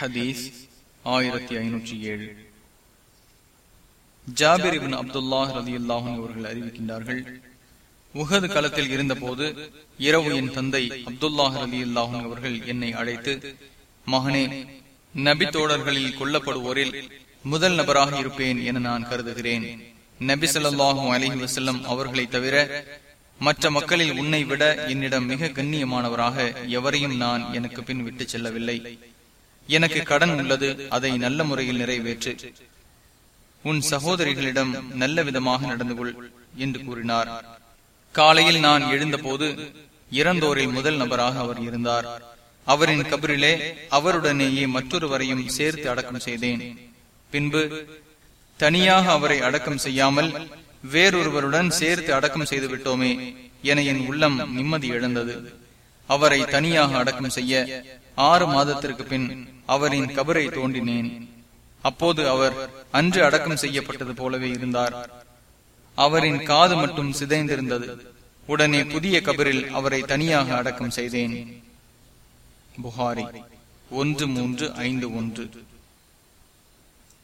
ஹதீஸ் ஆயிரத்தி ஐநூற்றி ஏழு. ஜாபிர் இபின் அப்துல்லா ரதி அல்லாஹன் அவர்கள் அறிவிக்கின்றார்கள் உகது களத்தில் இருந்தபோது இரவு என் தந்தை அப்துல்லாஹ் ரதி அல்லாஹன் அவர்கள் என்னை அழைத்து மகனே நபி தோழர்களில் கொல்லப்படுவோரில் முதல் நபராக இருப்பேன் என நான் கருதுகிறேன். நபி சொல்லாஹும் அலஹி வசல்லம் அவர்களை தவிர மற்ற மக்களில் உன்னை விட என்னிடம் மிக கண்ணியமானவராக எவரையும் நான் எனக்கு பின் விட்டு செல்லவில்லை. எனக்கு கடன் உள்ளது அதை நல்ல முறையில் நிறைவேற்று. உன் சகோதரிகளிடம் நல்ல விதமாக நடந்து கொள் என்று கூறினார். காலையில் நான் எழுந்தபோது இறந்தோரில் முதல் நபராக அவர் இருந்தார். அவரின் கபரிலே அவருடனேயே மற்றொருவரையும் சேர்த்து அடக்கம் செய்தேன். பின்பு தனியாக அவரை அடக்கம் செய்யாமல் வேறொருவருடன் சேர்த்து அடக்கம் செய்து விட்டோமே என என் உள்ளம் நிம்மதி இழந்தது. அவரை தனியாக அடக்கம் செய்ய ஆறு மாதத்திற்கு பின் அவரின் கபரை தோண்டினேன். அப்போது அவர் அன்று அடக்கம் செய்யப்பட்டது போலவே இருந்தார். அவரின் காது மட்டும் சிதைந்திருந்தது. உடனே புதிய கபரில் அவரை தனியாக அடக்கம் செய்தேன். புகாரி ஒன்று மூன்று ஐந்து ஒன்று.